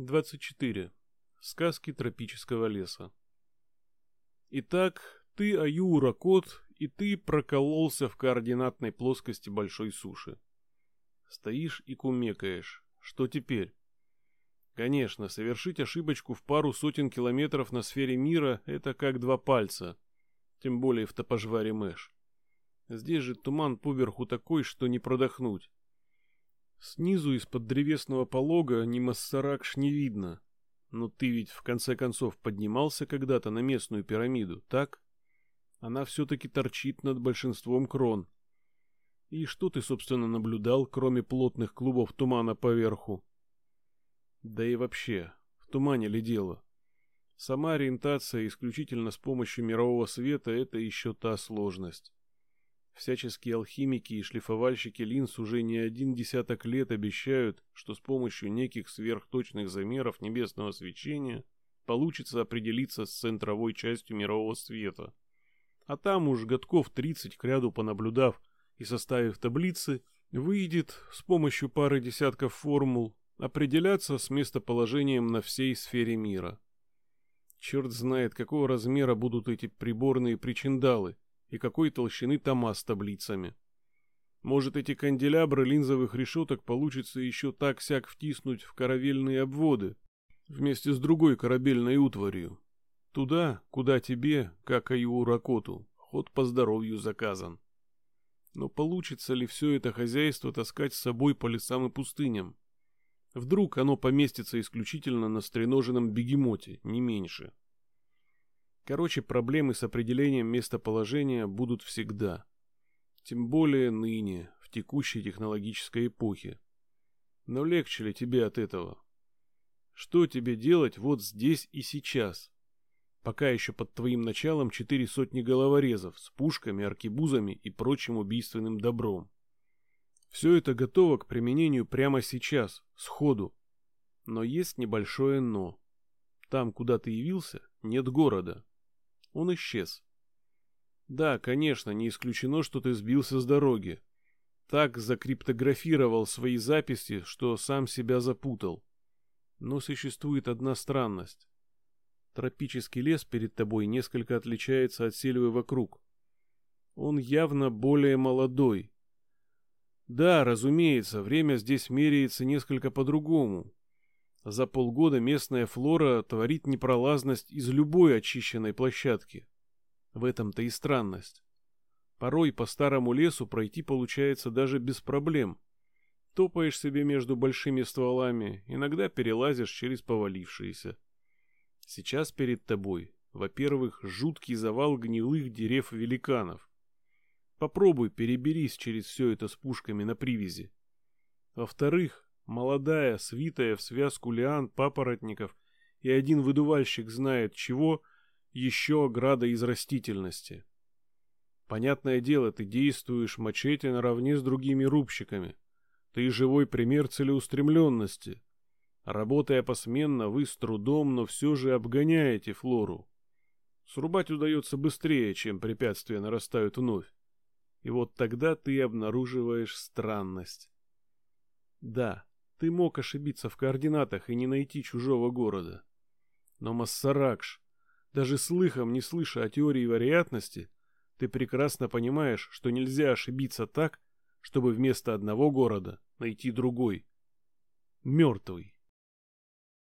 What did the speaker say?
24. Сказки тропического леса. Итак, ты Аюра Кот, и ты прокололся в координатной плоскости большой суши. Стоишь и кумекаешь. Что теперь? Конечно, совершить ошибочку в пару сотен километров на сфере мира – это как два пальца. Тем более в топожваре Мэш. Здесь же туман поверху такой, что не продохнуть. Снизу из-под древесного полога ни Массаракш не видно. Но ты ведь в конце концов поднимался когда-то на местную пирамиду, так? Она все-таки торчит над большинством крон. И что ты, собственно, наблюдал, кроме плотных клубов тумана поверху? Да и вообще, в тумане ли дело? Сама ориентация исключительно с помощью мирового света — это еще та сложность. Всяческие алхимики и шлифовальщики линз уже не один десяток лет обещают, что с помощью неких сверхточных замеров небесного свечения получится определиться с центровой частью мирового света. А там уж годков 30 к ряду понаблюдав и составив таблицы, выйдет с помощью пары десятков формул определяться с местоположением на всей сфере мира. Черт знает, какого размера будут эти приборные причиндалы, и какой толщины тома с таблицами. Может, эти канделябры линзовых решеток получится еще так-сяк втиснуть в каравельные обводы, вместе с другой корабельной утварью. Туда, куда тебе, как и Уракоту, ход по здоровью заказан. Но получится ли все это хозяйство таскать с собой по лесам и пустыням? Вдруг оно поместится исключительно на стреноженном бегемоте, не меньше. Короче, проблемы с определением местоположения будут всегда. Тем более ныне, в текущей технологической эпохе. Но легче ли тебе от этого? Что тебе делать вот здесь и сейчас? Пока еще под твоим началом четыре сотни головорезов с пушками, аркебузами и прочим убийственным добром. Все это готово к применению прямо сейчас, сходу. Но есть небольшое «но». Там, куда ты явился, нет города. Он исчез. Да, конечно, не исключено, что ты сбился с дороги. Так закриптографировал свои записи, что сам себя запутал. Но существует одна странность. Тропический лес перед тобой несколько отличается от сельвы вокруг. Он явно более молодой. Да, разумеется, время здесь меряется несколько по-другому. За полгода местная флора творит непролазность из любой очищенной площадки. В этом-то и странность. Порой по старому лесу пройти получается даже без проблем. Топаешь себе между большими стволами, иногда перелазишь через повалившиеся. Сейчас перед тобой, во-первых, жуткий завал гнилых дерев-великанов. Попробуй переберись через все это с пушками на привязи. Во-вторых, молодая, свитая в связку лиан папоротников, и один выдувальщик знает чего, еще ограда из растительности. Понятное дело, ты действуешь мачете наравне с другими рубщиками. Ты живой пример целеустремленности. Работая посменно, вы с трудом, но все же обгоняете флору. Срубать удается быстрее, чем препятствия нарастают вновь. И вот тогда ты обнаруживаешь странность. Да, ты мог ошибиться в координатах и не найти чужого города. Но Массаракш, даже слыхом не слыша о теории вероятности, ты прекрасно понимаешь, что нельзя ошибиться так, чтобы вместо одного города найти другой. Мертвый.